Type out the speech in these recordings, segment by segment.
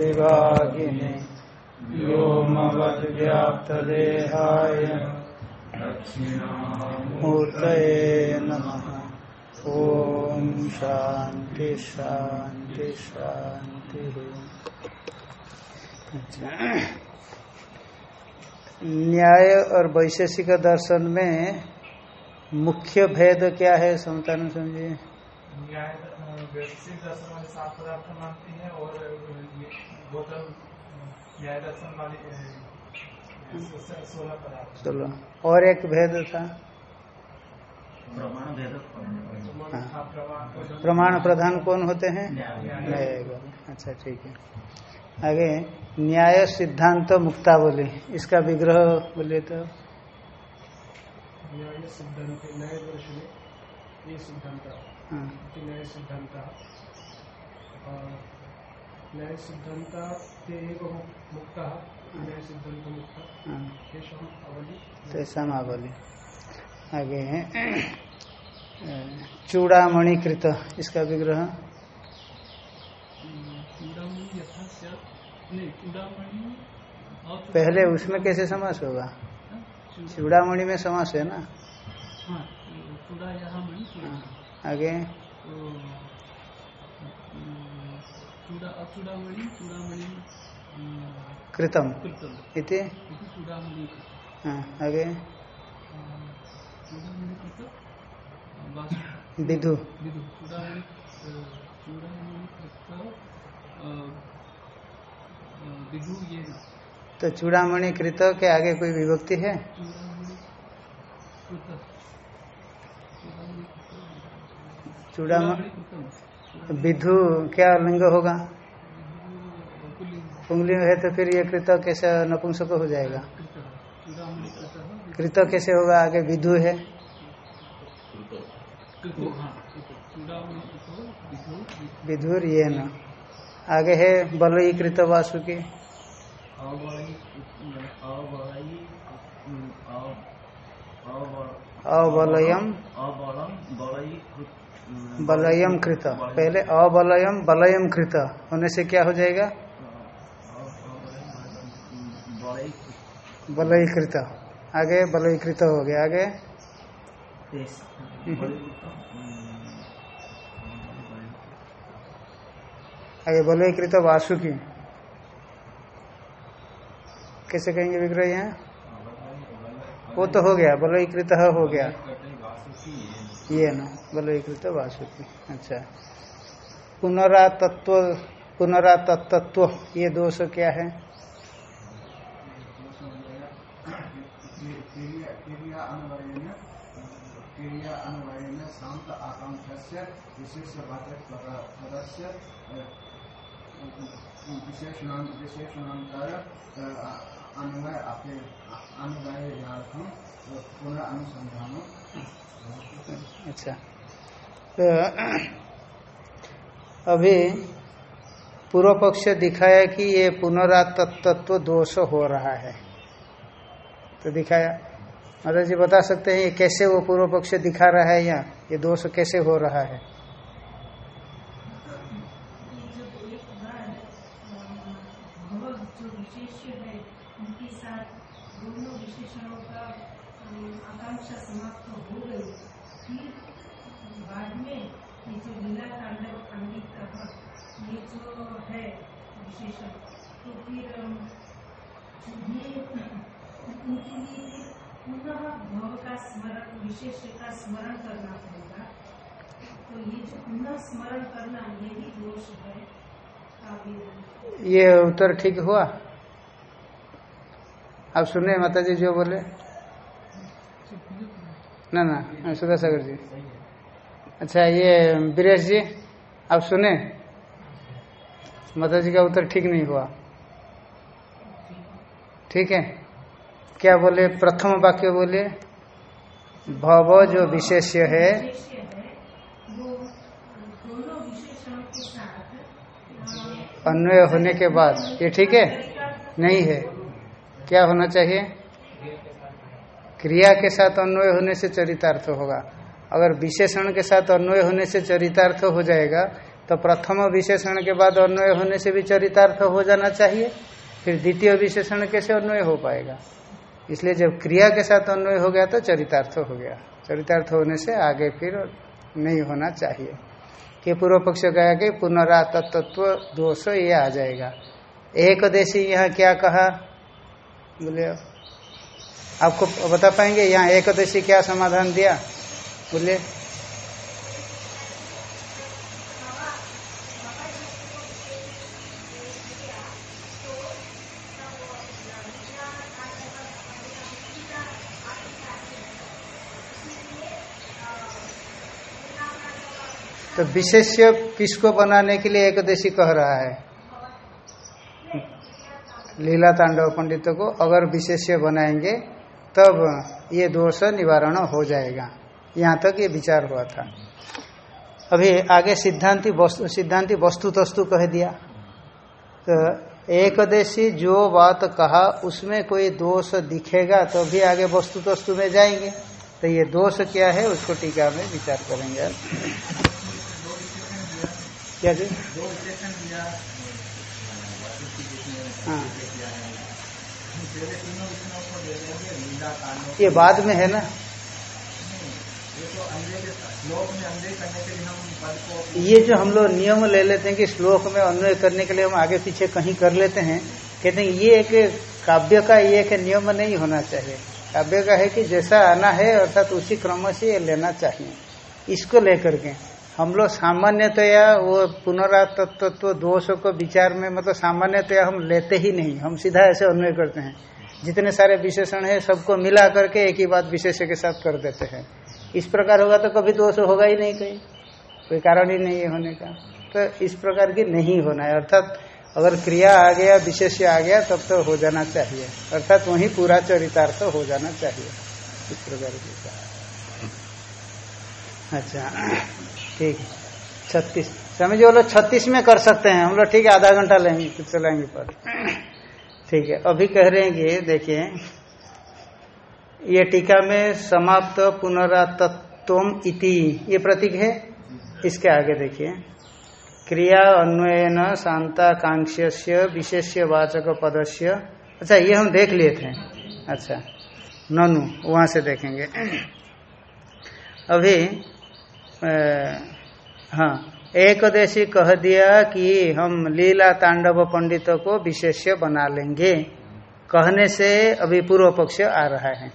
विभागिने व्योमवद्व्याप्तदेहाय मूर्तये नमः ॐ शान्ति शान्ति शान्तिः। न्याय और वैशेषिक दर्शन में मुख्य भेद क्या है समतान समझिए है सोलह चलो और एक भेद था? हाँ। हाँ, प्रमाण प्रमाण। प्रधान कौन होते हैं? अच्छा ठीक है। आगे न्याय सिद्धांत मुक्तावली इसका विग्रह बोलिए तो। न्याय सिद्धांत न्याय दर्शन ये सिद्धांत हाँ, न्याय सिद्धांत न्याय सिद्धांत ते मुक्त न्याय सिद्धांत मुक्त हाँ, तेषाम् आवली आगे चूड़ामणिकृत इसका विग्रह। और पहले उसमें कैसे समास होगा? चूड़ामणि में समास है ना? हाँ हाँ, आगे। तो चूड़ामणि अम, कृतम। इति? हाँ, आगे। वासु विधु विदु। ये तो चूड़ामणि कृत के आगे कोई विभक्ति है? कृतम् विधु क्या लिंग होगा? पुंगलिंग है तो फिर ये कृत कैसे नपुंसक हो जाएगा? कृतः कैसे होगा? आगे विधु है। विधुर ये न आगे है बलई कृत वासुकी। अबलयम बलयम कृत। पहले अबलयम बलयम कृत। होने से क्या हो जाएगा? बलई आगे बलई कृत हो गया। आगे? आगे बलई कृत वासुकी। कैसे कहेंगे विग्रह यहाँ? वो तो हो गया बलई कृत हो गया। ये न बलईकृत वासुकी अच्छा। पुनरातत्व पुनरातत्व, ये दोष क्या है? विशेष अच्छा। तो अभी पूर्व पक्ष दिखाया कि ये पुनरातत्व दोष हो रहा है। तो दिखाया। महाराज जी बता सकते हैं, ये कैसे वो पूर्व पक्ष दिखा रहा है यहाँ ये दोष कैसे हो रहा है भगवत जो विशेष्य है उनके साथ दोनों विशेषणों का अम, आकांक्षा समाप्त हो गई फिर बाद में ये जो लीला तांडव पंडित का ये जो है विशेषण तो फिर अम, ये उनके लिए फिर पुनः भव का स्मरण विशेष का स्मरण करना पड़ेगा। तो ये जो पुनः स्मरण करना ये भी दोष है। ये उत्तर ठीक हुआ? आप सुने माता जी जो बोले? ना ना सुधा सागर जी। अच्छा ये बीरेश जी आप सुने? माता जी का उत्तर ठीक नहीं हुआ। ठीक है। क्या बोले? प्रथम वाक्य बोले? भव जो विशेष्य है। अन्वय होने के बाद। ये ठीक है? नहीं है। क्या होना चाहिए? क्रिया के साथ अन्वय होने से चरितार्थ होगा। अगर विशेषण के साथ अन्वय होने से चरितार्थ हो जाएगा तो प्रथम विशेषण के बाद अन्वय होने से भी चरितार्थ हो जाना चाहिए। फिर द्वितीय विशेषण कैसे अन्वय हो पाएगा? इसलिए जब क्रिया के साथ अन्वय हो गया तो चरितार्थ हो गया। चरितार्थ होने से आगे फिर नहीं होना चाहिए। कि पूर्व पक्ष कहा कि पुनरा तत्व दोष ये आ जाएगा। एक देशी यहाँ क्या कहा? बोले, आपको बता पाएँगे? यहाँ एक देशी क्या समाधान दिया? बोलिए तो विशेष्य किसको बनाने के लिए एकदशी कह रहा है? लीला तांडव पंडित को अगर विशेष्य बनाएँगे, तब ये दोष निवारण हो जाएगा। यहाँ तक ये विचार हुआ था। अभी आगे सिद्धांति सिद्धांति वस्तु तस्तु कह दिया। तो एकदेशी जो बात कहा, उसमें कोई दोष दिखेगा तो भी आगे वस्तु तस्तु में जाएँगे। तो ये दोष क्या है, उसको टीका में विचार करेंगे। क्या जी? हाँ। ये बाद में है ना? ये तो ये जो हम लोग नियम ले लेते हैं कि श्लोक में अन्वय करने के लिए हम आगे पीछे कहीं कर लेते हैं कहते हैं ये एक काव्य का ये एक नियम नहीं होना चाहिए। काव्य का है कि जैसा आना है अर्थात उसी क्रम से ये लेना चाहिए इसको लेकर के। हम लोग सामान्यतया वो पुनरातत्व दोषों को विचार में मतलब सामान्यतया हम लेते ही नहीं, हम सीधा ऐसे अन्वय करते हैं। जितने सारे विशेषण है, सबको मिला करके एक ही बात विशेष के साथ कर देते हैं। इस प्रकार होगा तो कभी दोष होगा ही नहीं कहीं। कोई कारण ही नहीं है होने का। तो इस प्रकार की नहीं होना है। अर्थात अगर क्रिया आ गया, विशेष आ गया, तब तो हो जाना चाहिए। अर्थात वही पूरा चरितार्थ तो हो जाना चाहिए। इस प्रकार की अच्छा। ठीक छत्तीस। स्वामी जी बोलो, छत्तीस में कर सकते हैं। हम लोग ठीक है, आधा घंटा लेंगे चलेंगे पर। ठीक है, अभी कह रहे हैं कि, देखिए, ये टीका में समाप्त पुनरातत्वम इति, ये प्रतीक है। इसके आगे देखिए, क्रिया अन्वयन शांताकांक्ष्य विशेष्य वाचक पदस्य। अच्छा ये हम देख लिए थे। अच्छा ननु, वहाँ से देखेंगे। अभी हाँ एक देशी कह दिया कि हम लीला तांडव पंडितों को विशेष्य बना लेंगे। कहने से अभी पूर्व पक्ष आ रहा है।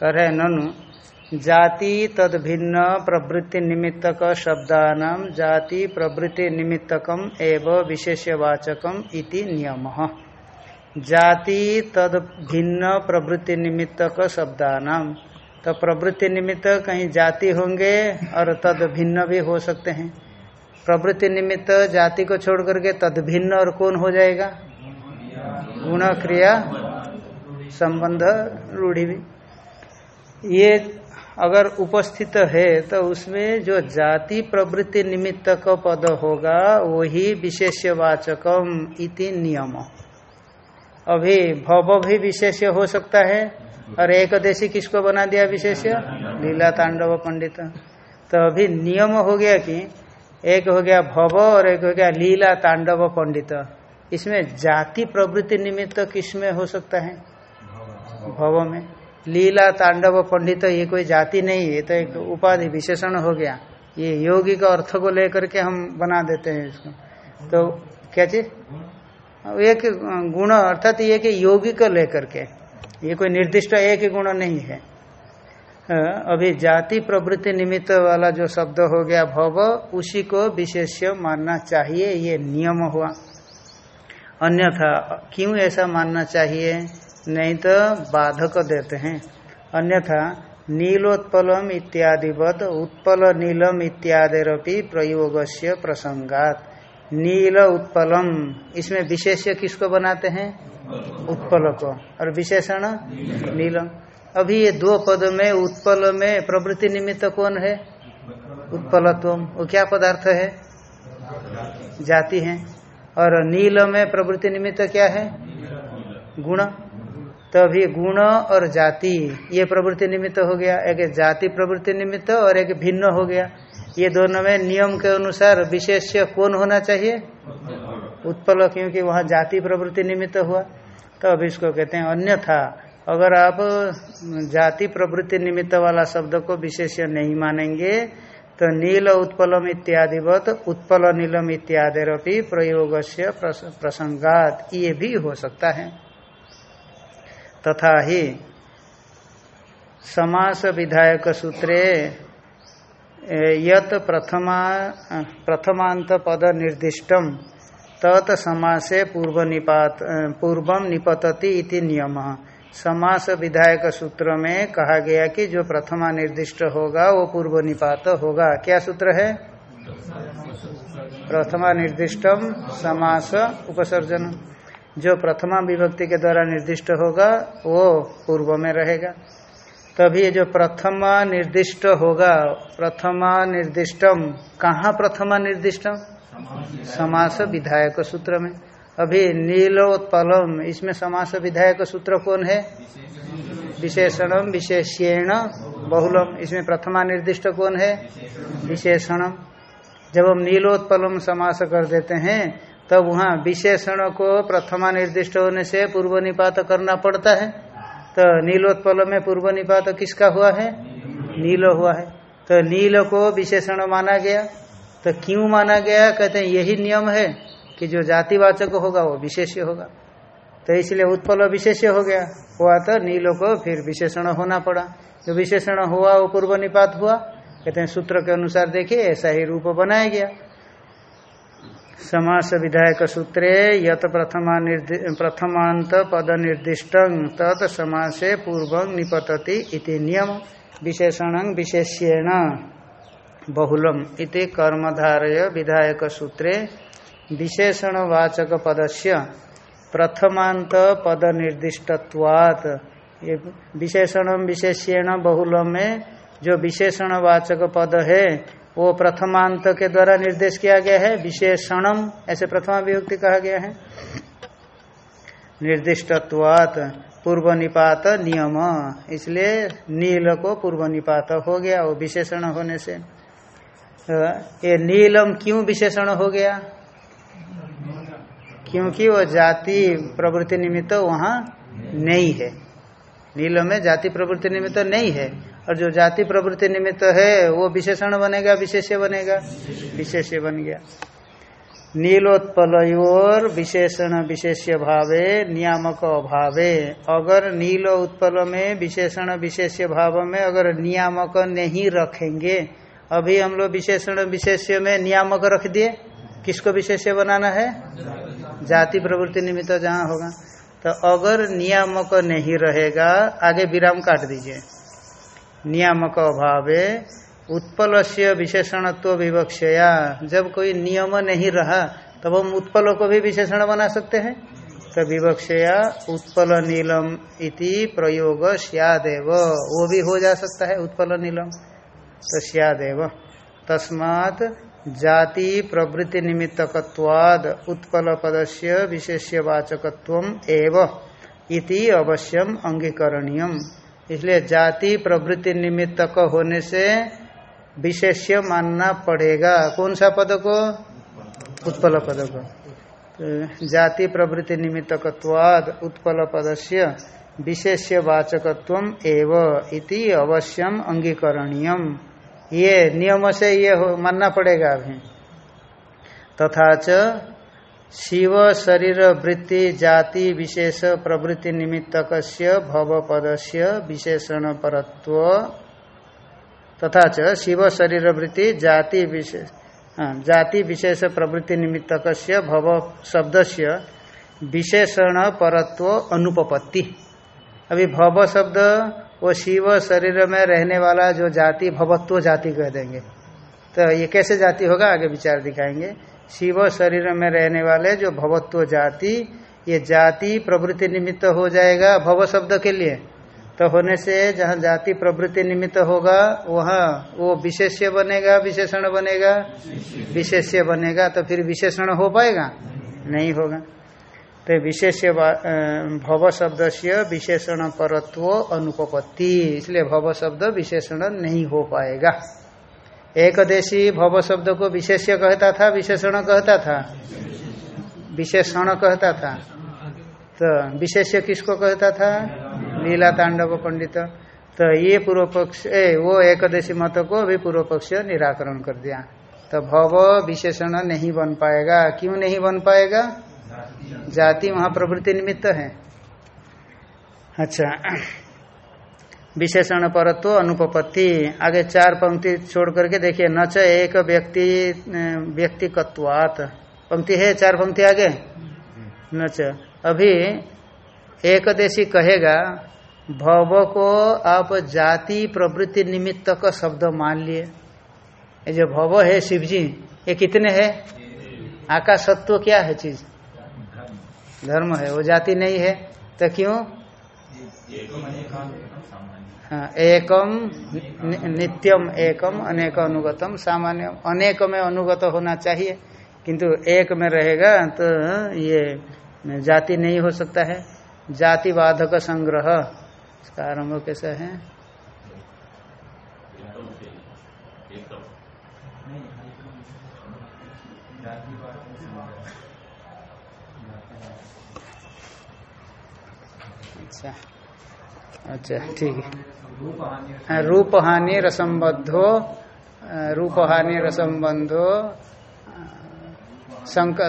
कह रहे ननु, जाति तद भिन्न प्रवृत्ति निमित्तक शब्दानाम जाति प्रवृत्ति निमित्तकम एवं विशेषवाचकम इति नियम। जाति तद भिन्न प्रवृत्ति निमित्तक शब्दानाम तो प्रवृत्ति निमित्त कहीं जाति होंगे और तद भिन्न भी हो सकते हैं। प्रवृत्ति निमित्त जाति को छोड़ करके तद भिन्न और कौन हो जाएगा? गुण क्रिया संबंध, रूढ़ी भी। ये अगर उपस्थित है तो उसमें जो जाति प्रवृत्ति निमित्त का पद होगा, वही विशेषवाचकम इति नियम। अभी भव भी विशेष हो सकता है। और एक देशी किसको बना दिया विशेष लीला तांडव पंडित। तो अभी नियम हो गया कि एक हो गया भव और एक हो गया लीला तांडव पंडित। इसमें जाति प्रवृत्ति निमित्त तो किसमें हो सकता है? भव में। लीला तांडव पंडित, ये कोई जाति नहीं है तो एक उपाधि विशेषण हो गया। ये योगी का अर्थ को लेकर के हम बना देते हैं इसको। तो क्या चीज़? एक गुण अर्थात ये कि योगी को लेकर के, ये कोई निर्दिष्ट एक गुण नहीं है। अभी जाति प्रवृत्ति निमित्त वाला जो शब्द हो गया भव, उसी को विशेष्य मानना चाहिए, ये नियम हुआ। अन्यथा क्यों ऐसा मानना चाहिए? नहीं तो बाधक देते हैं। अन्यथा नीलोत्पलम इत्यादिवत, उत्पल नीलम इत्यादिरपि प्रयोग से प्रसंगात। नील उत्पलम। इसमें विशेष किसको बनाते हैं? उत्पल को। और विशेषण? नीलम अभी ये दो पद में उत्पल में प्रवृत्ति निमित्त कौन है? उत्पलत्व वो क्या पदार्थ है? जाति है। और नील में प्रवृत्ति निमित्त क्या है? गुण। तो अभी गुण और जाति, ये प्रवृत्ति निमित्त हो गया। एक जाति प्रवृत्ति निमित्त और एक भिन्न हो गया। ये दोनों में नियम के अनुसार विशेष कौन होना चाहिए? उत्पल, क्योंकि वहाँ जाति प्रवृत्ति निमित्त हुआ। तो अभी इसको कहते हैं अन्यथा। अगर आप जाति प्रवृत्ति निमित्त वाला शब्द को विशेष नहीं मानेंगे तो नील उत्पलम इत्यादिवत, उत्पल नीलम इत्यादि प्रयोग से प्रसंगात। ये भी हो सकता है। तथा ही समास विधायक सूत्रे यत प्रथमा प्रथमांत पद निर्दिष्टम तत् समासे पूर्व निपात पूर्वम निपतति इति नियम। समास विधायक सूत्र में कहा गया कि जो प्रथमा निर्दिष्ट होगा, वो पूर्व निपात होगा। क्या सूत्र है? प्रथमा निर्दिष्टम समास उपसर्जन। जो प्रथमा विभक्ति के द्वारा निर्दिष्ट होगा, वो पूर्व में रहेगा। तभी ये जो प्रथमा निर्दिष्ट होगा, प्रथमा निर्दिष्टम, कहाँ प्रथमा निर्दिष्टम? समास विधायक सूत्र में। अभी नीलोत्पलम, इसमें समास विधायक सूत्र कौन है? विशेषणम विशेषण बहुलम, इसमें प्रथमा निर्दिष्ट कौन है? विशेषणम। जब हम नीलोत्पलम समास कर देते हैं, तब तो वहाँ विशेषण को प्रथमा निर्दिष्ट होने से पूर्व निपात करना पड़ता है। तो नीलोत्पल में पूर्व निपात किसका हुआ है? नील हुआ है। तो नील को विशेषण माना गया। तो क्यों माना गया? कहते हैं, यही नियम है कि जो जातिवाचक होगा, वो विशेष्य होगा। तो इसलिए उत्पल विशेष्य हो गया। हुआ तो नीलो को फिर विशेषण होना पड़ा। जो विशेषण हुआ, वो पूर्व निपात हुआ। कहते हैं, सूत्र के अनुसार देखिए, ऐसा ही रूप बनाया गया। समास विधायक सूत्रे यत प्रथमा प्रथमांत पद निर्दिष्ट, तत् समासे पूर्व निपतति इति नियम विशेषण विशेष्यण। बहुलम इति कर्मधारय विधायक सूत्रे विशेषणवाचक पदस्य प्रथमांत पद निर्दिष्टत्वात्। विशेषण विशेष्यण बहुलम में जो विशेषणवाचक पद है वो प्रथमांत के द्वारा निर्देश किया गया है, विशेषणम, ऐसे प्रथमा विभक्ति कहा गया है। निर्दिष्टत्वात पूर्व निपात नियम, इसलिए नील को पूर्व निपात हो गया, वो विशेषण होने से। ये नीलम क्यों विशेषण हो गया? क्योंकि वो जाति प्रवृत्ति निमित्त वहाँ नहीं है। नीलम में जाति प्रवृत्ति निमित्त नहीं है। और जो जाति प्रवृत्ति निमित्त है, वो विशेषण बनेगा, विशेष्य बनेगा। विशेष्य बन गया। नीलोत्पलोर विशेषण विशेष्य भावे, नियामक अभावे। अगर नील उत्पल में विशेषण विशेष्य भाव में अगर नियामक नहीं रखेंगे, अभी हम लोग विशेषण विशेष्य में नियामक रख दिए, किसको विशेष्य बनाना है? जाति प्रवृत्ति निमित्त जहाँ होगा। तो अगर नियामक नहीं रहेगा, आगे विराम काट दीजिए। नियामक अभावे उत्पल से विशेषणत्व विवक्षया। जब कोई नियम नहीं रहा, तब हम उत्पल को भी विशेषण बना सकते हैं। तो विवक्षया उत्पल नीलम इति प्रयोग सियादेव। वो भी हो जा सकता है उत्पल नीलम। तो सियादेव। तस्मात् जाति प्रवृत्ति निमित्तकवाद उत्पल पदस्य विशेष्यवाचकत्व एव। इति अवश्यम अंगीकरणीयम। इसलिए जाति प्रवृत्ति निमित्तक होने से विशेष्य मानना पड़ेगा। कौन सा पद को? उत्पल पद को। तो जाति प्रवृत्ति निमित्तकवाद उत्पल पदस्य विशेष्य वाचकत्व एव अवश्यम अंगीकरणीयम। ये नियम से ये मानना पड़ेगा अभी। तथा च शिव शरीर वृत्ति जाति विशेष प्रवृत्ति निमित्तक भव पद से विशेषण परत्व तथा शिव शरीर वृत्ति जाति विशेष जाति विशेष प्रवृत्ति निमित्तक भव शब्द से विशेषण परत्व अनुपपत्ति। अभी भव शब्द वो शिव शरीर में रहने वाला जो जाति भवत्व जाति कह देंगे। तो ये कैसे जाति होगा? आगे विचार दिखाएँगे। शिव शरीर में रहने वाले जो भवत्व जाति, ये जाति प्रवृत्ति निमित्त हो जाएगा भव शब्द के लिए। तो होने से जहाँ जाति प्रवृत्ति निमित्त होगा, वहाँ वो विशेष्य बनेगा, विशेषण बनेगा। विशेष्य बनेगा तो फिर विशेषण हो पाएगा? नहीं होगा। तो विशेष्य भव शब्द से विशेषण परत्व अनुपपत्ति, इसलिए भव शब्द विशेषण नहीं हो पाएगा। एक देशी भव शब्द को विशेष्य कहता था विशेषण कहता था। विशेषण कहता था। तो विशेष्य किसको कहता था? लीला तांडव पंडित। तो ये पूर्व पक्ष ए, वो एकदेशी मत को भी पूर्व पक्ष निराकरण कर दिया। तो भव विशेषण नहीं बन पाएगा। क्यों नहीं बन पाएगा? जाति वहाँ प्रवृत्ति निमित्त है। अच्छा। विशेषण परत्व अनुपपत्ति। आगे चार पंक्ति छोड़ करके देखिए, न च एक व्यक्ति व्यक्तिकत्वात। पंक्ति है चार पंक्ति आगे? न च। अभी एक देशी कहेगा, भव को आप जाति प्रवृत्ति निमित्त का शब्द मान लिए। ये जो भव है शिव जी ये कितने है? आकाशत्व क्या है चीज़? धर्म है, वो जाति नहीं है। तो क्यों? हाँ एकम नित्यम एकम अनेक अनुगतम सामान्य अनेक में अनुगत होना चाहिए। किंतु एक में रहेगा तो ये जाति नहीं हो सकता है। जाति बाधक संग्रह। इसका आरंभ कैसा है? अच्छा। अच्छा ठीक है। रूप हानि रसंबद्धो रूप हानि रसंबंधो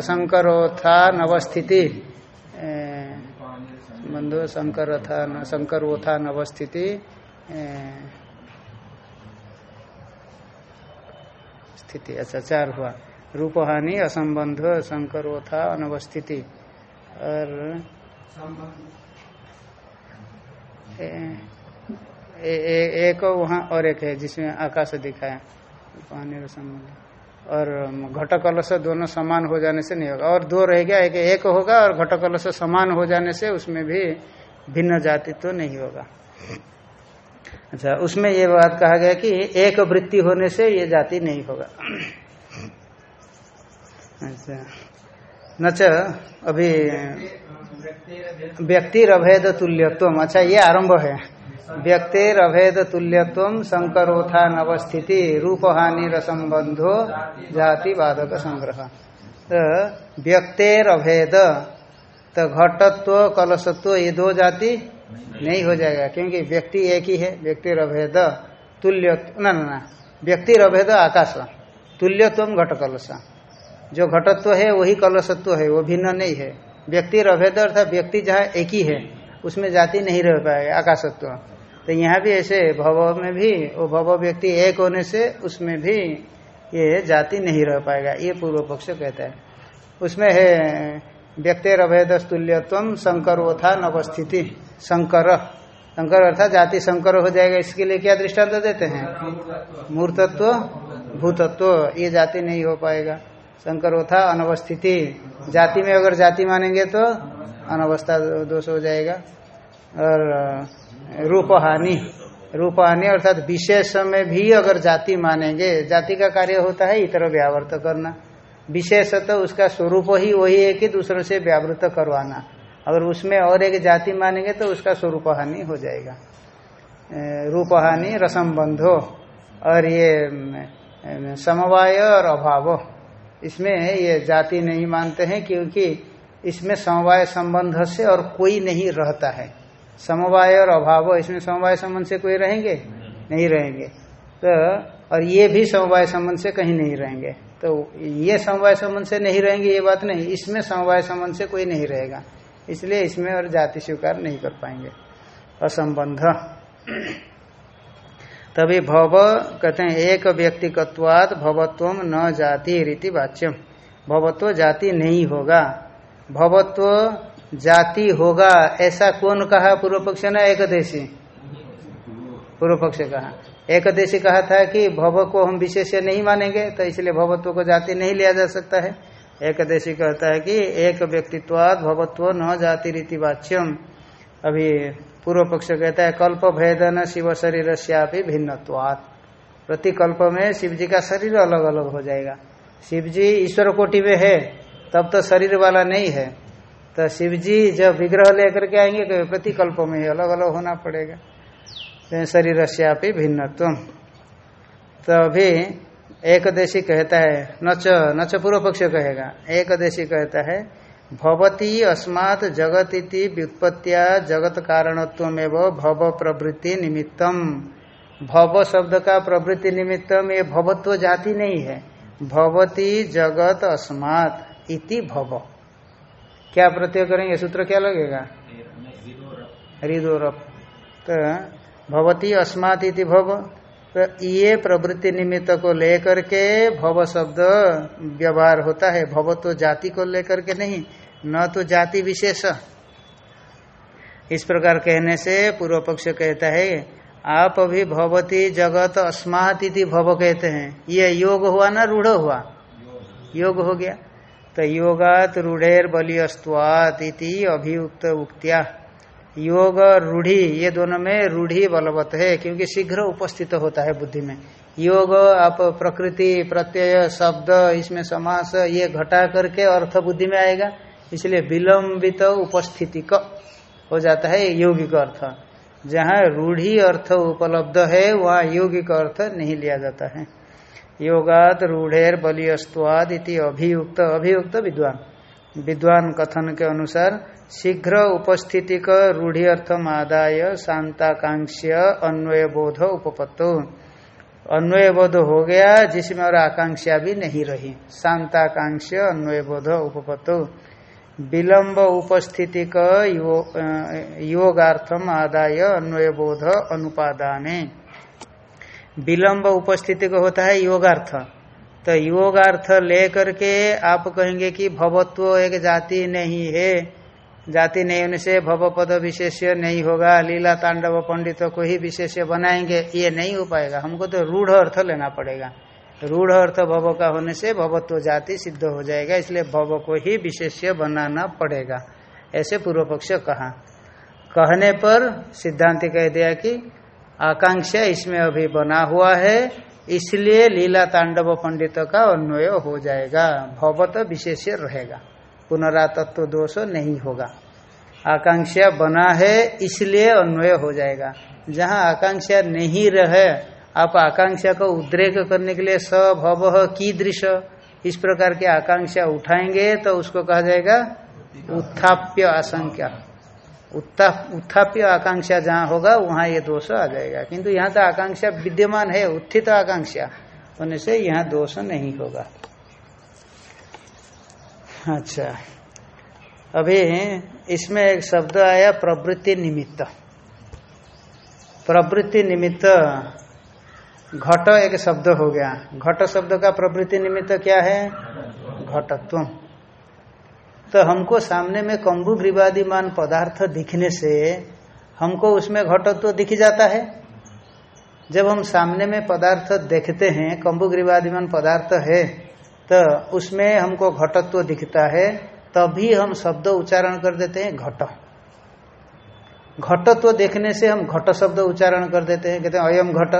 संकरोथा नवस्थिति। बंधु शंकर था शंकर वो था नवस्थिति स्थिति अच्छा चार हुआ। रूप हानि असंबंध शंकर वो था अनवस्थिति। और एक वहाँ और एक है जिसमें आकाश दिखाया। पानी संबंध। और घट कलश दोनों समान हो जाने से नहीं होगा। और दो रह गया, एक एक होगा और घट कलश समान हो जाने से उसमें भी भिन्न जाति तो नहीं होगा। अच्छा उसमें ये बात कहा गया कि एक वृत्ति होने से ये जाति नहीं होगा। अच्छा। नच, अभी व्यक्तिर अभेद तुल्यत्व अच्छा ये आरंभ है। व्यक्तिर अभेद तुल्यत्व संकरोत्थान अवस्थिति रूप हानि रसंबंधो जाति बाधक संग्रह। तो व्यक्तिर अभेद तो घटत्व कलशत्व ये दो जाति नहीं हो जाएगा, क्योंकि व्यक्ति एक ही है। व्यक्तिर अभेद तुल्य न न व्यक्तिर अभेद आकाश। तुल्यत्व घट कलश जो घटत्व है, वही कलशत्व है, वो भिन्न नहीं है। व्यक्ति अभेद अर्थात व्यक्ति जहाँ एक ही है, उसमें जाति नहीं रह पाएगा, आकाशत्व। तो यहाँ भी ऐसे भव में भी, वो भव व्यक्ति एक होने से उसमें भी ये जाति नहीं रह पाएगा, ये पूर्व पक्ष कहता है। उसमें है, व्यक्ति अभेद तुल्यत्व संकर वो था नवस्थिति शंकर शंकर अर्थात जाति शंकर हो जाएगा, इसके लिए क्या दृष्टांत देते हैं? मूर्तत्व, भूतत्व, ये जाति नहीं हो पाएगा। शंकर था, अनवस्थिति। जाति में अगर जाति मानेंगे तो अनवस्था दोष हो जाएगा। और रूप हानि रूप हानि अर्थात विशेष में भी अगर जाति मानेंगे, जाति का कार्य होता है, इतर व्यावर्त करना। विशेष तो उसका स्वरूप ही वही है कि दूसरों से व्यावृत करवाना। अगर उसमें और एक जाति मानेंगे तो उसका स्वरूप हानि हो जाएगा। रूप हानि रसंबंधो और ये समवाय और अभाव। इसमें ये जाति नहीं मानते हैं क्योंकि इसमें समवाय संबंध से और कोई नहीं रहता है। समवाय और अभाव, इसमें समवाय संबंध से कोई रहेंगे? नहीं रहेंगे। तो और ये भी समवाय संबंध से कहीं नहीं रहेंगे। तो ये समवाय संबंध से नहीं रहेंगे, ये बात नहीं। इसमें समवाय संबंध से कोई नहीं रहेगा। इसलिए इसमें और जाति स्वीकार नहीं कर पाएँगे। असंबंध। तभी भव कहते हैं, एक व्यक्तिकत्वाद भवत्व न जाति रीति वाच्यम। भवत्व जाति नहीं होगा। भवत्व जाति होगा, ऐसा कौन कहा पूर्व पक्ष ने? एक देशी। पूर्व पक्ष कहा। एक देशी कहा था कि भव को हम विशेष नहीं मानेंगे तो इसलिए भवत्व को जाति नहीं लिया जा सकता है। एक देशी कहता है कि एक व्यक्तित्वाद भवत्व न जाति रीति वाच्यम। अभी पूर्व पक्ष कहता है, कल्प भेदन शिव शरीर श्यापी भिन्नत्वात् प्रतिकल्प में शिव जी का शरीर अलग अलग हो जाएगा। शिव जी ईश्वर कोटि में है, तब तो शरीर वाला नहीं है। तो शिव जी जब विग्रह लेकर के आएँगे तो प्रतिकल्प में अलग अलग होना पड़ेगा। तो शरीर से भिन्नत्व तो अभी एकदेशी कहता है, नच नच पूर्व पक्ष कहेगा। एकदेशी कहता है भवती अस्मात् जगत इति व्युत्पत्तिया जगत कारणत्व भव प्रवृत्ति निमित्तम भव शब्द का प्रवृत्ति निमित्तम, ये भवत्व जाति नहीं है। भवती जगत अस्मात् इति भव। क्या प्रत्यय करेंगे? सूत्र क्या लगेगा? हरिदोरप तो भवती अस्मात् इति भव। तो ये प्रवृत्ति निमित्त को लेकर के भव शब्द व्यवहार होता है। भव तो जाति को लेकर के नहीं। न तो जाति विशेष। इस प्रकार कहने से पूर्व पक्ष कहता है, आप अभी भवती जगत अस्मात भव कहते हैं। ये योग हुआ ना रूढ़ हुआ? योग हो गया। तो योगात रूढ़ेर बलियस्वात इति अभियुक्त उक्त्या। योग रूढ़ी, ये दोनों में रूढ़ी बलवत है, क्योंकि शीघ्र उपस्थित होता है बुद्धि में। योग, आप प्रकृति, प्रत्यय, शब्द, इसमें समास, ये घटा करके अर्थ बुद्धि में आएगा। इसलिए विलंबित उपस्थिति का हो जाता है यौगिक अर्थ। जहाँ रूढ़ी अर्थ उपलब्ध है, वहाँ यौगिक अर्थ नहीं लिया जाता है। योगात रूढ़ेर बलियस्वाद इति अभियुक्त। अभियुक्त विद्वान। विद्वान कथन के अनुसार शीघ्र उपस्थिति का रूढ़ी अर्थम आदाय शांताकांक्ष्य अन्वय बोध उपपत्तो। अन्वय बोध हो गया, जिसमें और आकांक्षा भी नहीं रही। शांताकांक्ष्य अन्वय बोध उपपत्तो। विलंब उपस्थिति का यो, योगार्थम आदाय अन्वय बोध अनुपादाने। विलंब उपस्थिति का होता है योगार्थ। तो योगार्थ लेकर के आप कहेंगे कि भवत्व एक जाति नहीं है। जाति नहीं होने से भव पद विशेष नहीं होगा लीला तांडव पंडितों को ही विशेष्य बनाएँगे ये नहीं हो पाएगा। हमको तो रूढ़ अर्थ लेना पड़ेगा। रूढ़ अर्थ भव का होने से भवत्व जाति सिद्ध हो जाएगा, इसलिए भव को ही विशेष्य बनाना पड़ेगा, ऐसे पूर्व पक्ष कहा। कहने पर सिद्धांत कह दिया कि आकांक्षा इसमें अभी बना हुआ है, इसलिए लीला तांडव पंडित का अन्वय हो जाएगा, भवत विशेष्य रहेगा, पुनरातत्व दोष नहीं होगा। आकांक्षा बना है, इसलिए अन्वय हो जाएगा। जहाँ आकांक्षा नहीं रहे आप आकांक्षा को उद्रेक करने के लिए स भव की दृश्य, इस प्रकार की आकांक्षा उठाएँगे तो उसको कहा जाएगा उत्थाप्य आशंका। उत्थाप्य आकांक्षा जहाँ होगा, वहाँ ये दोष आ जाएगा। किंतु यहाँ तो आकांक्षा विद्यमान है, उत्थित आकांक्षा, होने से यहाँ दोष नहीं होगा। अच्छा। अभी इसमें एक शब्द आया, प्रवृत्ति निमित्त। प्रवृत्ति निमित्त घट एक शब्द हो गया। घट शब्द का प्रवृत्ति निमित्त क्या है? घटत्व। तो हमको सामने में कम्बु ग्रीवादिमान पदार्थ दिखने से हमको उसमें घटत्व दिख जाता है। जब हम सामने में पदार्थ देखते हैं कम्बु ग्रीवादिमान पदार्थ है तो उसमें हमको घटत्व दिखता है, तभी हम शब्द उच्चारण कर देते हैं घट। घटत्व देखने से हम घट शब्द उच्चारण कर देते हैं, कहते हैं अयम घट।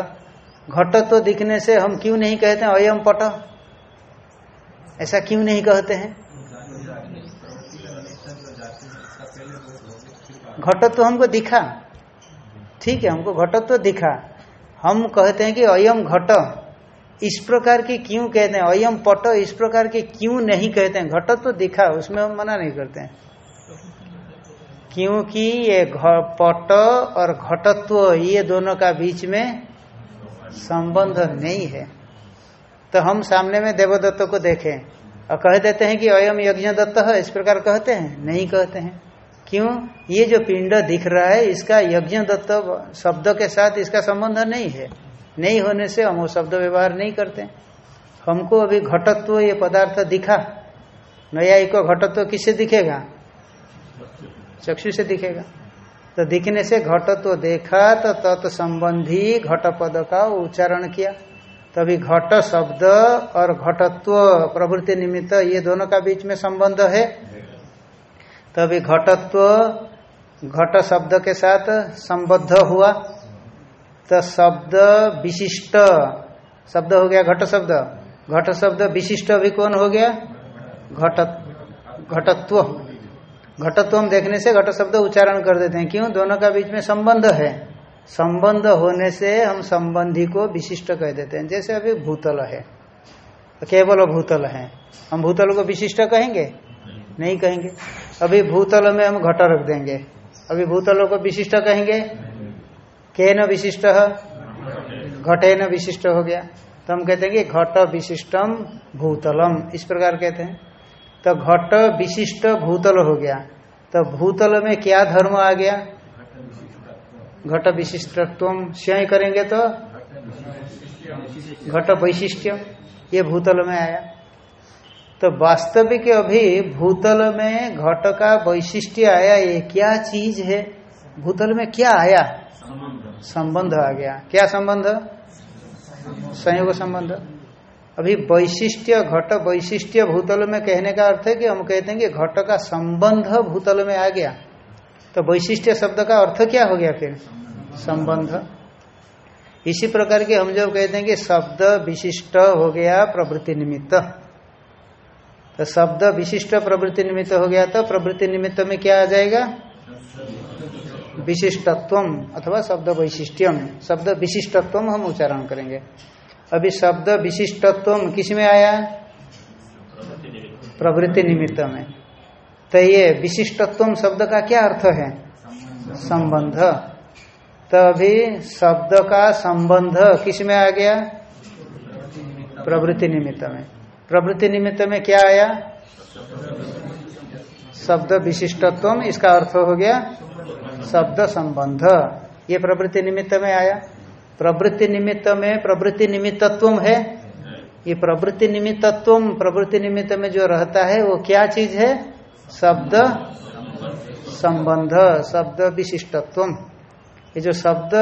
घटत्व दिखने से हम क्यों नहीं कहते हैं, अयम पट? ऐसा क्यों नहीं कहते हैं? घटत्व हमको दिखा। ठीक है, हमको घटत्व दिखा। हम कहते हैं कि अयम घट। इस प्रकार की क्यों कहते हैं? अयम पट, इस प्रकार के क्यों नहीं कहते हैं? घटत्व तो दिखा, उसमें हम मना नहीं करते हैं। क्योंकि ये पट और घटत्व, ये दोनों का बीच में संबंध नहीं है। तो हम सामने में देवदत्त को देखें और कह देते हैं कि अयम यज्ञ दत्त है, इस प्रकार कहते हैं। नहीं कहते हैं। क्यों? ये जो पिंड दिख रहा है, इसका यज्ञ दत्त शब्द के साथ इसका संबंध नहीं है। नहीं होने से हम वो शब्द व्यवहार नहीं करते। हमको अभी घटत्व ये पदार्थ दिखा। नयायी को घटत्व किससे दिखेगा? चक्षु से दिखेगा। तो दिखने से घटत्व देखा तो तत्संबंधी घट पद का उच्चारण किया। तभी घट शब्द और घटत्व प्रवृत्ति निमित्त ये दोनों का बीच में संबंध है। तभी घटत्व, घट शब्द के साथ संबद्ध हुआ। तो शब्द विशिष्ट, शब्द हो गया घट शब्द। घट शब्द विशिष्ट अभी कौन हो गया? घट घटत्व। घटत्व देखने से घट शब्द उच्चारण कर देते हैं। क्यों? दोनों का बीच में संबंध है। संबंध होने से हम संबंधी को विशिष्ट कह देते हैं। जैसे अभी भूतल है। केवल भूतल है। हम भूतल को विशिष्ट कहेंगे? नहीं कहेंगे। अभी भूतल में हम घट रख देंगे। अभी भूतलों को विशिष्ट कहेंगे? के न विशिष्ट? घटे न विशिष्ट हो गया। तो हम कहते हैं कि घट विशिष्टम भूतलम। इस प्रकार कहते हैं। तो घट विशिष्ट भूतल हो गया। तो भूतल में क्या धर्म आ गया? घट विशिष्टत्व। स्वयं करेंगे तो? घट वैशिष्ट्य। ये भूतल में आया। तो वास्तविक अभी भूतल में घट का वैशिष्ट्य आया। ये क्या चीज़ है? भूतल में क्या आया? संबंध। आ गया। क्या संबंध? संयोग संबंध। अभी वैशिष्ट्य, घट वैशिष्ट्य भूतल में कहने का अर्थ है कि हम कहते हैं कि घट का संबंध भूतल में आ गया। तो वैशिष्ट्य शब्द का अर्थ क्या हो गया फिर? संबंध। इसी प्रकार के हम जब कहते हैं कि शब्द विशिष्ट हो गया प्रवृत्ति निमित्त। तो शब्द विशिष्ट प्रवृत्ति निमित्त हो गया तो प्रवृत्ति निमित्त में क्या आ जाएगा? विशिष्टत्व अथवा शब्द वैशिष्ट्यम। शब्द विशिष्टत्व हम उच्चारण करेंगे। अभी शब्द विशिष्टत्व किसमें आया? प्रवृत्ति निमित्त में। तो ये विशिष्टत्व शब्द का क्या अर्थ है? संबंध। तो अभी शब्द का संबंध किसमें आ गया? प्रवृत्ति निमित्त में। प्रवृत्ति निमित्त में क्या आया? शब्द विशिष्टत्व इसका अर्थ हो गया शब्द संबंध। ये प्रवृत्ति निमित्त में आया। प्रवृत्ति निमित्त में प्रवृत्ति निमित्तत्व है। ये प्रवृत्ति निमित्तत्व प्रवृत्ति निमित्त में जो रहता है, वो क्या चीज़ है? शब्द संबंध, शब्द विशिष्टत्व ये जो शब्द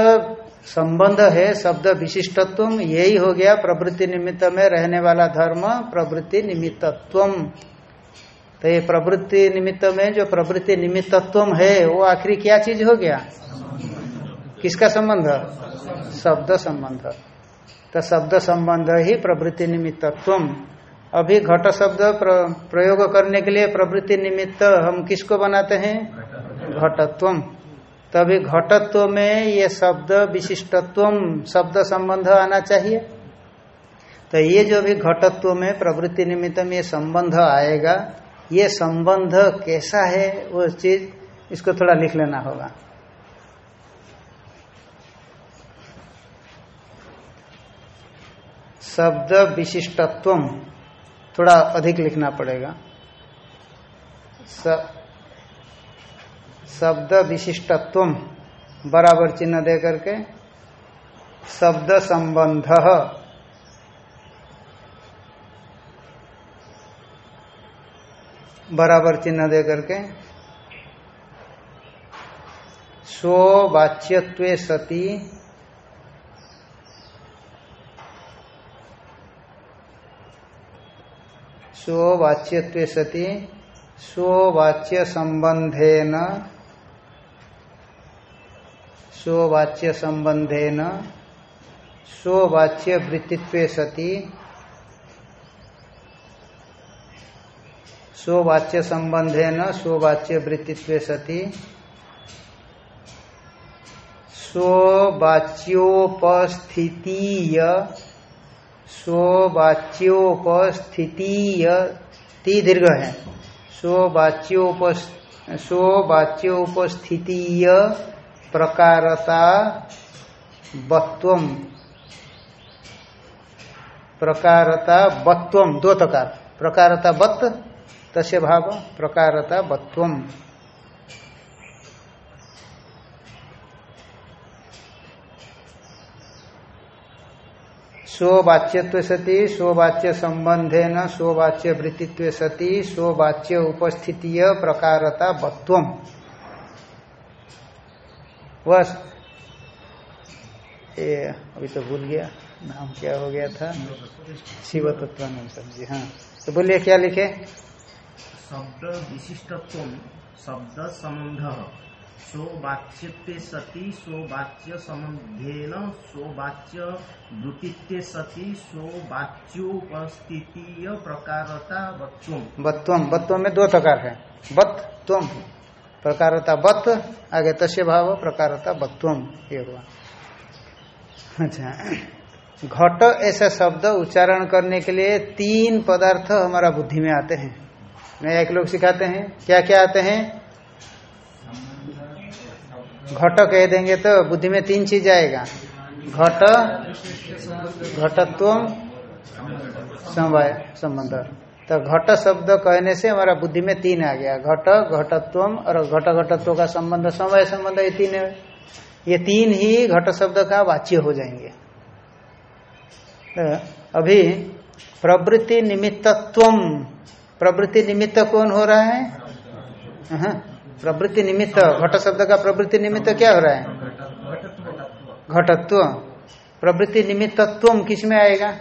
संबंध है, शब्द विशिष्टत्व यही हो गया प्रवृत्ति निमित्त में रहने वाला धर्म, प्रवृत्ति निमित्तत्व तो ये प्रवृत्ति निमित्त में जो प्रवृत्ति निमित्तत्व है, वो आखिरी क्या चीज़ हो गया? किसका संबंध? शब्द संबंध। तो शब्द संबंध ही प्रवृत्ति निमित्तत्व अभी घट शब्द प्र, प्रयोग करने के लिए प्रवृत्ति निमित्त हम किसको बनाते हैं? घटत्व तभी घटत्व में ये शब्द विशिष्टत्व शब्द संबंध आना चाहिए। तो ये जो भी घटत्व में प्रवृत्ति निमित्त में ये संबंध आएगा ये संबंध कैसा है वो चीज़ इसको थोड़ा लिख लेना होगा। शब्द विशिष्टत्व थोड़ा अधिक लिखना पड़ेगा। शब्द विशिष्टत्व बराबर चिन्ह दे करके। शब्द संबंध। बराबर चिन्ह दे करके। स्ववाच्यत्व सती। स्ववाच्यत्व सती स्ववाच्य संबंधेन स्ववाच्य संबंधेन स्ववाच्य वृत्तित्व सती स्ववाच्य संबंधेन स्ववाच्य वृत्तित्व सती स्ववाच्योपस्थितीय स्ववाच्योपस्थितीय ती दीर्घ है। स्ववाच्योप स्ववाच्योपस्थितीय प्रकारता बत्वम प्रकारता बत्वम दो तकार। प्रकारता बत्त, तस्य भाव प्रकारता बत्वम स्ववाच्यत्व सती, स्ववाच्य संबंधे न स्ववाच्य वृत्तित्व सती, स्ववाच्य उपस्थितीय प्रकारता बत्वम। बस। ये अभी तो भूल गया, नाम क्या हो गया था? शिव तत्वानंद जी हाँ। तो बोलिए, क्या लिखे? शब्द विशिष्टत्व, शब्द संबंध स्ववाच्यत्वे सति स्ववाच्य संबंधेन स्ववाच्य वृत्तित्वे सति स्ववाच्योपस्थितीय प्रकारता वत्वम बत्वम बत्वम में दो प्रकार है। बत प्रकारता बत आगे तस्य भाव, प्रकारता बत्वम ये हुआ। अच्छा। घट ऐसा शब्द उच्चारण करने के लिए तीन पदार्थ हमारा बुद्धि में आते हैं। नया एक लोग सिखाते हैं। क्या क्या आते हैं? घट कह देंगे तो बुद्धि में तीन चीज़ आएगा। घट घटत्व समवाय संबंध। तो घट शब्द कहने से हमारा बुद्धि में तीन आ गया। घट घटत्व और घट घटत्व का संबंध समवाय संबंध ये तीन ये तीन ही घट शब्द का वाच्य हो जाएँगे। तो अभी प्रवृत्ति निमित्तत्व प्रवृत्ति निमित्त कौन हो रहा हाँ, प्रवृत्ति निमित्त, घट शब्द का प्रवृत्ति निमित्त क्या हो रहा है? घटत्व। प्रवृत्ति निमित्तत्व किसमें आएगा?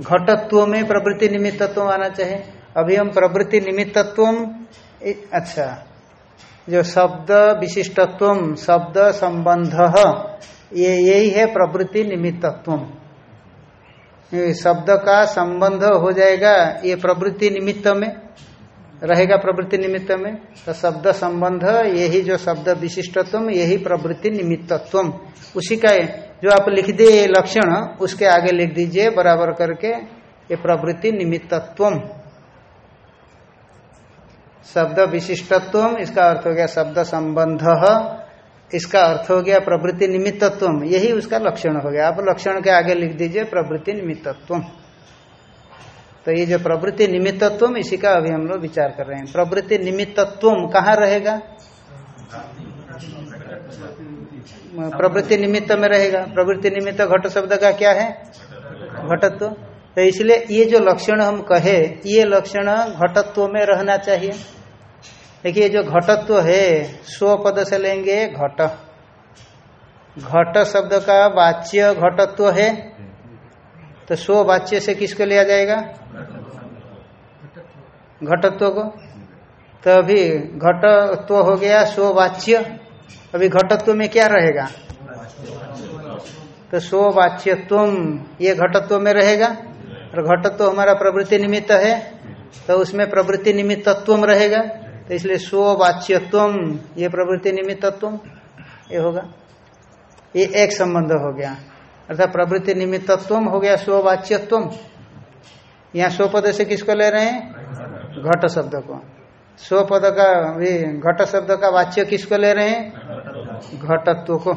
घटत्व में प्रवृत्ति निमित्तत्व आना चाहिए। अभी हम प्रवृत्ति निमित्तत्व अच्छा। जो शब्द विशिष्टत्व शब्द संबंध, ये यही है प्रवृत्ति निमित्तत्व शब्द का संबंध हो जाएगा ये प्रवृत्ति निमित्त में। रहेगा प्रवृत्ति निमित्त में तो शब्द संबंध, यही जो शब्द विशिष्टत्व, यही प्रवृत्ति निमित्तत्व। उसी का जो आप लिख दिए लक्षण, उसके आगे लिख दीजिए, बराबर करके, ये प्रवृत्ति निमित्तत्व। शब्द विशिष्टत्व, इसका अर्थ हो गया शब्द संबंध। इसका अर्थ हो गया प्रवृत्ति निमित्तत्व। यही उसका लक्षण हो गया। आप लक्षण के आगे लिख दीजिए, प्रवृत्ति निमित्तत्व। तो ये जो प्रवृत्ति निमित्तत्व इसी का अभी हम लोग विचार कर रहे हैं। प्रवृत्ति निमित्तत्व कहाँ रहेगा? प्रवृत्ति निमित्त में रहेगा। प्रवृत्ति निमित्त घट शब्द का क्या है? घटत्व। तो इसलिए ये जो लक्षण हम कहे, ये लक्षण घटत्व में रहना चाहिए। देखिए जो घटत्व है, स्व पद से लेंगे घट। घट शब्द का वाच्य घटत्व है। तो स्व वाच्य से किसको लिया जाएगा? घटत्व को। तो अभी घटत्व हो गया, स्ववाच्य। अभी घटत्व में क्या रहेगा? तो स्ववाच्यत्व ये घटत्व में रहेगा। और घटत्व हमारा प्रवृत्ति निमित्त है तो उसमें प्रवृत्ति निमित्तत्व रहेगा। तो इसलिए स्ववाच्यत्व ये प्रवृत्ति निमित्तत्व ये होगा। ये एक संबंध हो गया। अर्थात प्रवृत्ति निमित्तत्व हो गया स्ववाच्यत्व यहाँ स्वपद से किसको ले रहे हैं? घट शब्द को। स्वपद का भी घट शब्द का वाच्य किसको ले रहे हैं? घटत्व को।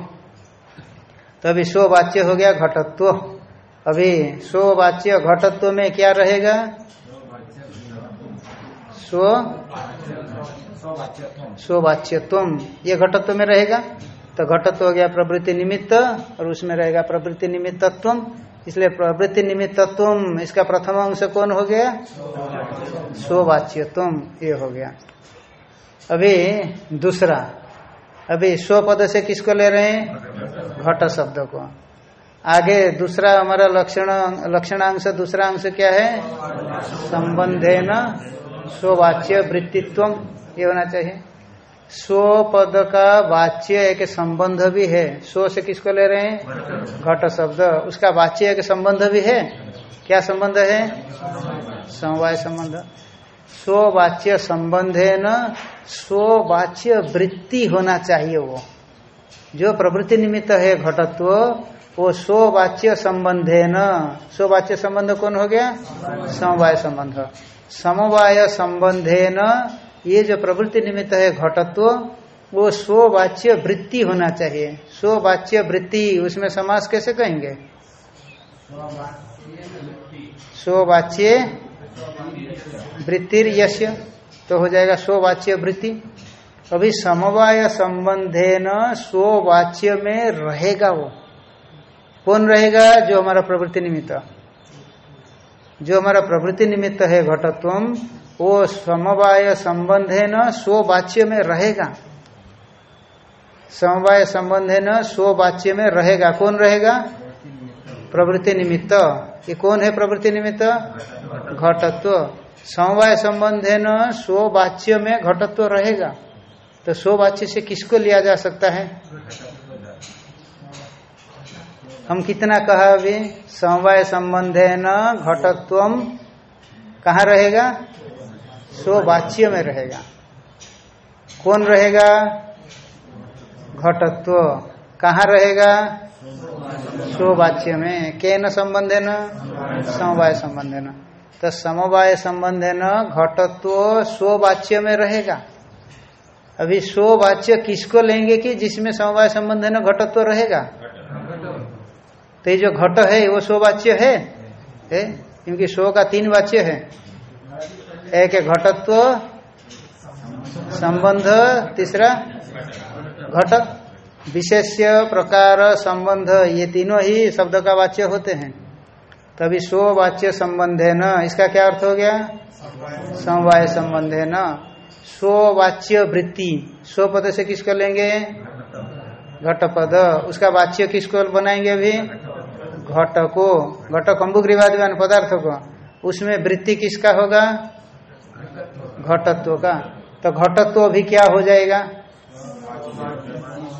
तो अभी स्व वाच्य हो गया घटत्व। अभी स्व वाच्य घटत्व में क्या रहेगा? स्व स्ववाच्यत्व ये घटत्व में रहेगा। तो घटत्व हो गया प्रवृत्ति निमित्त और उसमें रहेगा प्रवृत्ति निमित्तत्व इसलिए प्रवृत्ति निमित्तत्व इसका प्रथम अंश कौन हो गया? स्ववाच्यत्व, ये हो गया। अभी दूसरा, अभी स्व पद से किसको ले रहे हैं? घट शब्द को। आगे दूसरा हमारा लक्षण, लक्षणांश, दूसरा अंश क्या है? संबंधे न स्ववाच्य वृत्तित्व ये होना चाहिए। स्व पद का वाच्य एक संबंध भी है। स्व से किसको ले रहे हैं? घट शब्द। उसका वाच्य एक संबंध भी है? क्या संबंध है? समवाय संबंध। स्ववाच्य संबंध है न, स्ववाच्य वृत्ति होना चाहिए वो। जो प्रवृत्ति निमित्त है घटत्व, वो स्ववाच्य संबंध है न। स्ववाच्य संबंध कौन हो गया? समवाय संबंध। समवाय संबंध है न ये जो प्रवृत्ति निमित्त है घटत्व, वो स्ववाच्य वृत्ति होना चाहिए। स्ववाच्य वृत्ति, उसमें समास कैसे कहेंगे? स्ववाच्य वृत्तिर यश्य तो हो जाएगा स्ववाच्य वृत्ति। अभी समवाय संबंधे न स्ववाच्य में रहेगा वो। कौन रहेगा? जो हमारा प्रवृत्ति निमित्त। जो हमारा प्रवृत्ति निमित्त है घटत्व वो समवाय संबंध है न स्ववाच्य में रहेगा। समवाय संबंध है न स्ववाच्य में रहेगा। कौन रहेगा? प्रवृत्ति निमित्त। ये कौन है प्रवृत्ति निमित्त? घटत्व। समवाय संबंध है न स्ववाच्य में घटत्व रहेगा। तो सो वाच्य से किसको लिया जा सकता है? हम कितना कहा अभी? समवाय संबंध है न घटत्व कहाँ रहेगा? सो वाच्य में रहेगा। कौन रहेगा? घटत्व। कहाँ रहेगा? सो वाच्य में। के न संबंधे न समवाय संबंधे न तो समवाय संबंधे न घटत्व सो वाच्य में रहेगा। अभी सो वाच्य किसको लेंगे कि जिसमें समवाय संबंध है ना घटत्व रहेगा? तो ये जो घट है, वो सो वाच्य है? है? क्योंकि सो का तीन वाच्य है। एक घटत्व, संबंध, तीसरा घटक। विशेष्य, प्रकार, संबंध, ये तीनों ही शब्द का वाच्य होते हैं। तभी सो वाच्य संबंध है न, इसका क्या अर्थ हो गया? समवाय संबंध है न। सो वाच्य वृत्ति सो पद से किसको लेंगे? घट पद उसका वाच्य किसको बनाएँगे अभी? घट को घट कम्बुग्रीवादिवान पदार्थ को उसमें वृत्ति किसका होगा? घटत्व का तो घटत्व भी क्या हो जाएगा?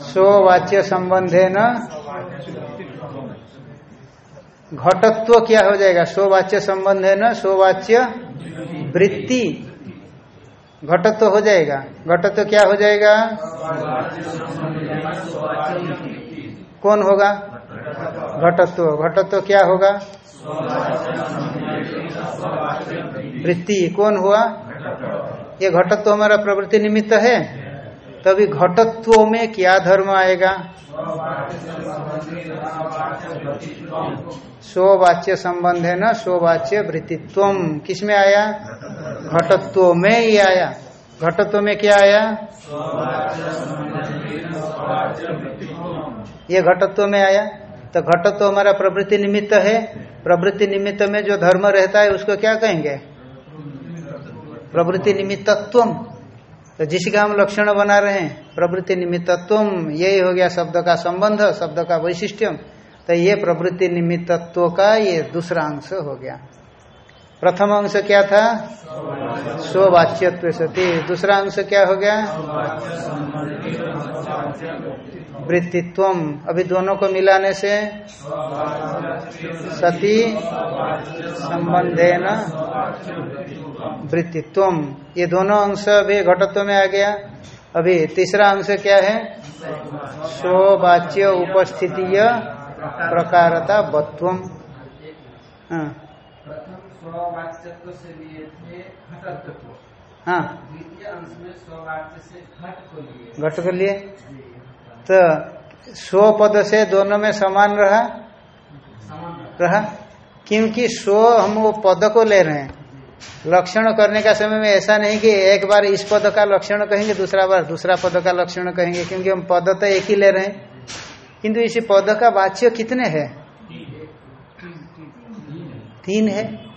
सो वाच्य संबंध है न घटत्व क्या हो जाएगा? सो वाच्य संबंध है न सो वाच्य वृत्ति। घटत्व हो जाएगा। घटत्व क्या हो जाएगा? कौन होगा? घटत्व। घटत्व क्या होगा? वृत्ति। कौन हुआ? ये घटत्व हमारा प्रवृत्ति निमित्त है। तभी घटत्व में क्या धर्म आएगा? स्ववाच्य संबंध है ना? स्ववाच्य वृत्तित्व किसमें आया? घटत्व में ही आया। घटत्व में क्या आया? ये घटत्व में आया। तो घटत्व हमारा प्रवृत्ति निमित्त है। प्रवृत्ति निमित्त में जो धर्म रहता है, उसको क्या कहेंगे? प्रवृत्ति निमित्तत्व तो जिसका हम लक्षण बना रहे हैं, प्रवृत्ति निमित्तत्व यही हो गया शब्द का संबंध, शब्द का वैशिष्ट्यम। तो ये प्रवृत्ति निमित्तत्व का ये दूसरा अंश हो गया। प्रथम अंश क्या था? स्ववाच्यत्व सती। दूसरा अंश क्या हो गया? वृत्तित्व अभी दोनों को मिलाने से? सती संबंधे न वृत्तित्व ये दोनों अंश अभी घटत्व में आ गया। अभी तीसरा अंश क्या है? स्ववाच्य उपस्थितीय प्रकारता बत्वम। हाँ। प्रथम से लिए थे घटत्व हाँ। द्वितीय अंश में से घट को लिए। घट कर लिए? तो स्व पद से दोनों में समान रहा? समान रहा। क्योंकि स्व हम वो पद को ले रहे हैं। लक्षण करने का समय में ऐसा नहीं कि एक बार इस पद का लक्षण कहेंगे दूसरा बार दूसरा पद का लक्षण कहेंगे क्योंकि हम पद तो एक ही ले रहे हैं। किंतु इस पद का वाच्य कितने हैं। तीन है।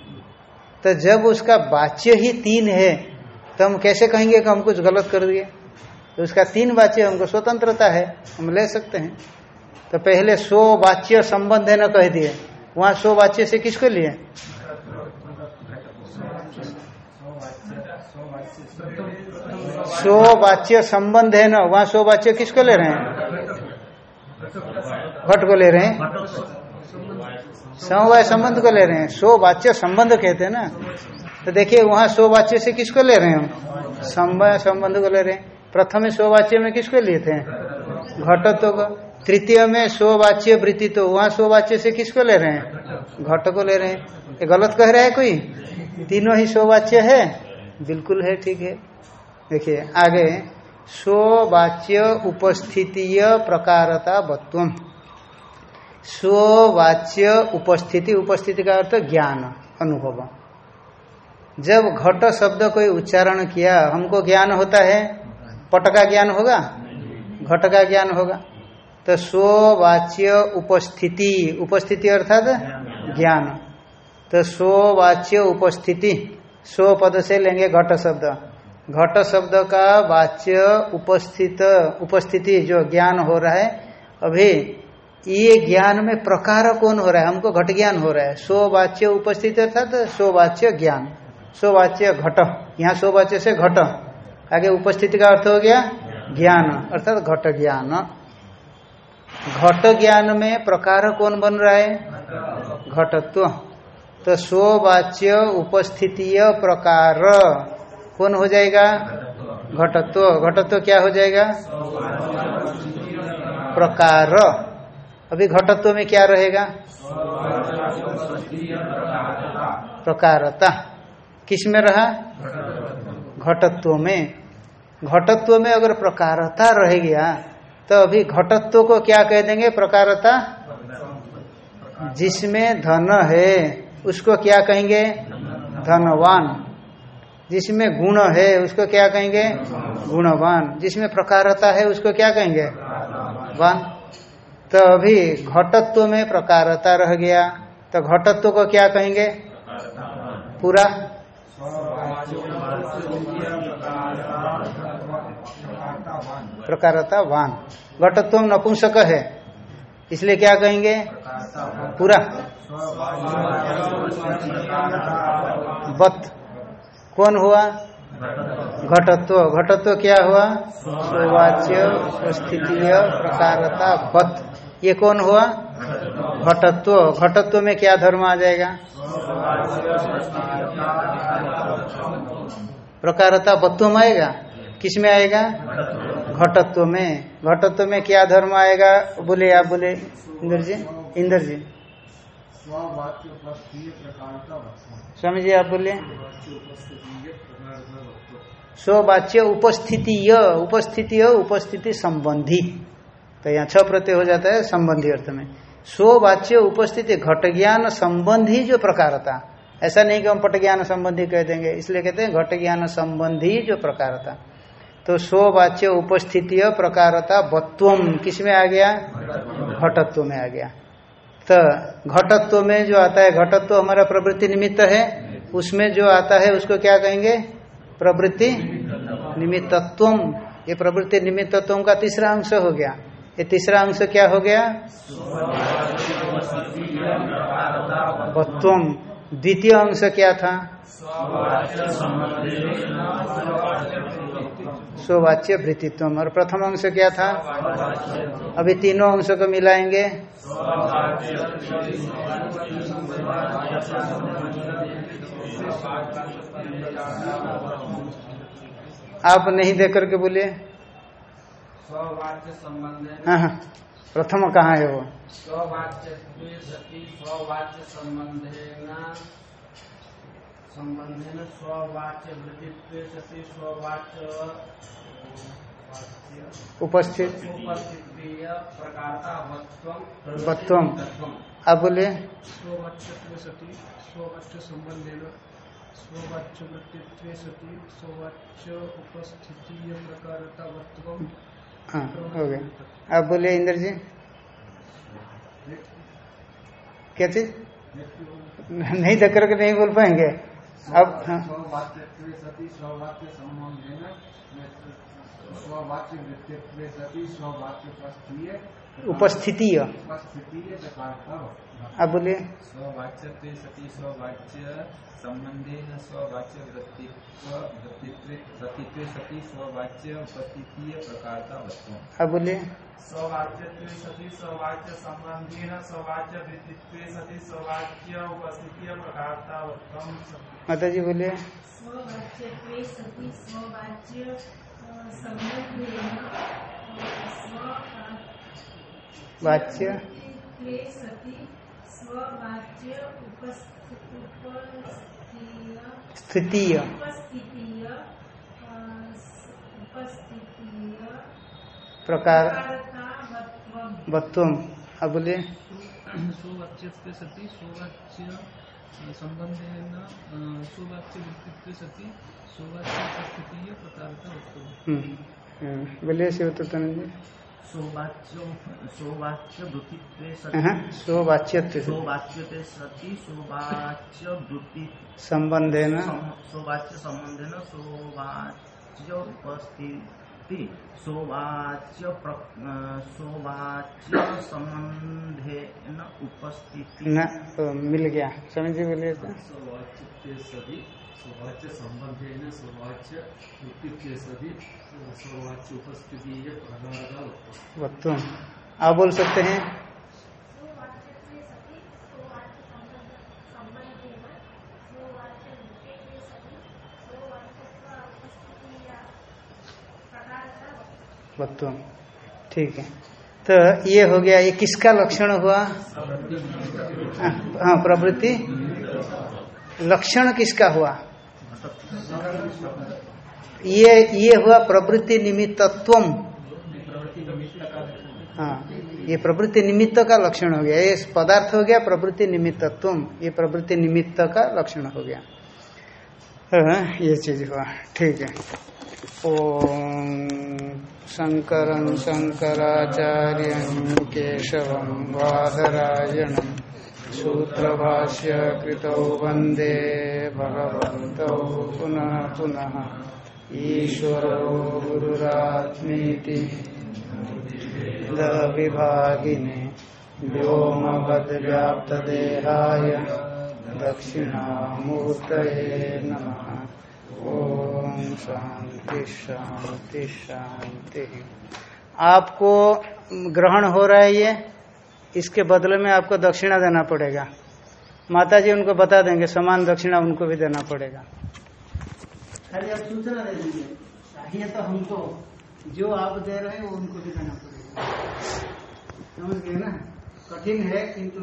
तो जब उसका वाच्य ही तीन है तो हम कैसे कहेंगे कि हम कुछ गलत कर दिए? तो उसका तीन वाच्य हमको स्वतंत्रता है, हम ले सकते हैं। तो पहले सो वाच्य संबंध है न कह दिए। वहाँ सो वाच्य से किसको लिए? सो वाच्य संबंध है ना, वहाँ सो वाच्य किसको ले रहे हैं? घट को ले रहे हैं। समवाय संबंध को ले रहे हैं। सो वाच्य संबंध कहते हैं ना। तो देखिए, वहाँ सो वाच्य से किसको ले रहे हैं समवाय संबंध को ले रहे हैं। प्रथम सो वाच्य में किसको लिए थे? घटत्व को। तृतीय में सो वाच्य वृत्ति तो वहाँ सो वाच्य से किसको ले रहे हैं? घट को ले रहे हैं। ये गलत कह रहा है कोई? तीनों ही सो वाच्य है। बिल्कुल है, ठीक है। देखिए, आगे। स्ववाच्य उपस्थितीय प्रकारता बत्वम। स्ववाच्य उपस्थिति उपस्थिति का अर्थ ज्ञान, अनुभव। जब घट शब्द कोई उच्चारण किया, हमको ज्ञान होता है? पट का ज्ञान होगा? घट का ज्ञान होगा। तो स्ववाच्य उपस्थिति उपस्थिति अर्थात ज्ञान। तो स्ववाच्य उपस्थिति, स्व पद से लेंगे घट शब्द। घट शब्द का वाच्य उपस्थित, उपस्थिति जो ज्ञान हो रहा है, अभी ये ज्ञान में प्रकार कौन हो रहा है? हमको घट ज्ञान हो रहा है। स्ववाच्य उपस्थित अर्थात स्ववाच्य ज्ञान। स्ववाच्य घट। यहाँ स्ववाच्य से घट। आगे उपस्थिति का अर्थ हो गया ज्ञान। अर्थात घट ज्ञान। घट ज्ञान में प्रकार कौन बन रहा है? घटत्व। तो स्ववाच्य उपस्थितीय प्रकार कौन हो जाएगा? घटत्व। घटत्व क्या हो जाएगा? प्रकार। अभी घटत्व में क्या रहेगा? प्रकारता। किसमें रहा? घटत्व में। घटत्व में अगर प्रकारता रह गया तो अभी घटत्व को क्या कह देंगे? प्रकारता। जिसमें धन है, उसको क्या कहेंगे? धनवान। जिसमें गुण है, उसको क्या कहेंगे? गुणवान। जिसमें प्रकारता है, उसको क्या कहेंगे? वान। तो अभी घटत्व में प्रकारता रह गया। तो घटत्व को क्या कहेंगे? पूरा। प्रकारता वान। घटत्व नपुंसक है। इसलिए क्या कहेंगे? पूरा। बत। कौन हुआ? घटत्व। घटत्व क्या हुआ? सुवाच्य स्थितीय प्रकारता, बत। ये कौन हुआ? घटत्व। घटत्व में क्या धर्म आ जाएगा? प्रकारता बत्व में आएगा? किसमें आएगा? घटत्व में। घटत्व में क्या धर्म आएगा? बोले, आप बोले, इंद्र जी। इंद्र जी। स्वामी जी, आप बोलिए स्ववाच्य उपस्थिति उपस्थिति उपस्थिति संबंधी। तो यहाँ छ प्रत्यय हो जाता है संबंधी अर्थ में। स्ववाच्य उपस्थिति घट ज्ञान संबंधी जो प्रकारता। ऐसा नहीं कि हम पट ज्ञान संबंधी कह देंगे, इसलिए कहते हैं घट ज्ञान संबंधी जो प्रकारता। तो स्ववाच्य उपस्थिति प्रकारता बत्वम किसमें आ गया? घटत्व में आ गया। तो घटत्व में जो आता है, घटत्व हमारा प्रवृत्ति निमित्त है, उसमें जो आता है, उसको क्या कहेंगे? प्रवृत्ति निमित्तत्व। ये प्रवृत्ति निमित्तत्व का तीसरा अंश हो गया। ये तीसरा अंश क्या हो गया? बत्वम द्वितीय अंश क्या था? स्ववाच्य वृत्तित्व और प्रथम अंश क्या था? अभी तीनों अंश को मिलाएँगे। आप नहीं देख करके बोलिए स्ववाच्य संबंध। हाँ हाँ। प्रथम कहाँ है वो? स्ववाच्य स्ववाच्य संबंधेन। संबंधेन स्ववाच्य सति स्ववाच्य उपस्थित। प्रकारता। आप बोलिए स्ववाच्यत्वे सति स्ववाच्य संबंधेन। स्ववाच्य वृत्तित्वे सति स्ववाच्य उपस्थितीय प्रकारतावत्वम हाँ हो गया। आप बोलिए इंद्र जी। क्या चीज़? नहीं देख करके नहीं बोल पाएँगे। अब हाँ। उपस्थित आप बोलिए। स्ववाच्यत्वे सति स्ववाच्य संबंधेन स्ववाच्य वृत्तित्व सति स्ववाच्य उपस्थितीय प्रकारता वस्तु आप बोलिए। स्ववाच्यत्वे सति स्ववाच्य संबंधेन स्ववाच्य वृत्तित्वे सति स्ववाच्य उपस्थितीय प्रकारतावत्वम माता जी बोलिए। स्ववाच्यत्वे सति स्ववाच्य वाच्य। त्वे स्ववाच्य उपस्थितीय स्थितीय। प्रकार। प्रकारतावत्वम वत्वम। आप बोलिए बोलिए जी। हाँ, सति। स्ववाच्य वृत्ति संबंधेन। सम- स्ववाच्य संबंधेन उपस्थिति। स्ववाच्य प्र- अ, स्ववाच्य संबंधेन उपस्थिति। न तो मिल गया। समझ जी बोलिए तो। स्ववाच्य स्ववाच्य संबंधेन स्ववाच्य उत्पत्ति सदी स्ववाच्य उपस्थिति प्रकार वक्तुम। आप बोल सकते हैं? वक्तुम। ठीक है। तो ये हो गया ये किसका लक्षण हुआ? हाँ प्रवृत्ति। लक्षण किसका हुआ? ये ये हुआ प्रवृत्ति निमित्तत्व हाँ ये प्रवृत्ति निमित्त का लक्षण हो गया। ये पदार्थ हो गया प्रवृत्ति निमित्तत्व ये प्रवृत्ति निमित्त का लक्षण हो गया। हाँ, ये चीज़ हुआ। ठीक है। ओम शंकर शंकराचार्य केशव बाधरायण सूत्र भाष्य कृत वंदे भगवत पुनः पुनः। ईश्वरो गुरुरात्मीति। विभागिने व्योमवद्व्याप्तदेहाय दक्षिणामूर्तये नमः। ओम शांति शांति शांति आपको ग्रहण हो रहा है ये? इसके बदले में आपको दक्षिणा देना पड़ेगा। माता जी उनको बता देंगे, समान दक्षिणा उनको भी देना पड़ेगा। खाली आप सूचना दे चाहिए तो हमको, जो आप दे रहे हैं वो उनको भी देना पड़ेगा। समझ गए ना? कठिन है, किंतु